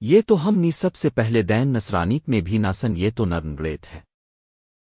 یہ تو ہم نی سب سے پہلے دین نسرانیت میں بھی ناسن یہ تو نرنگریت ہے۔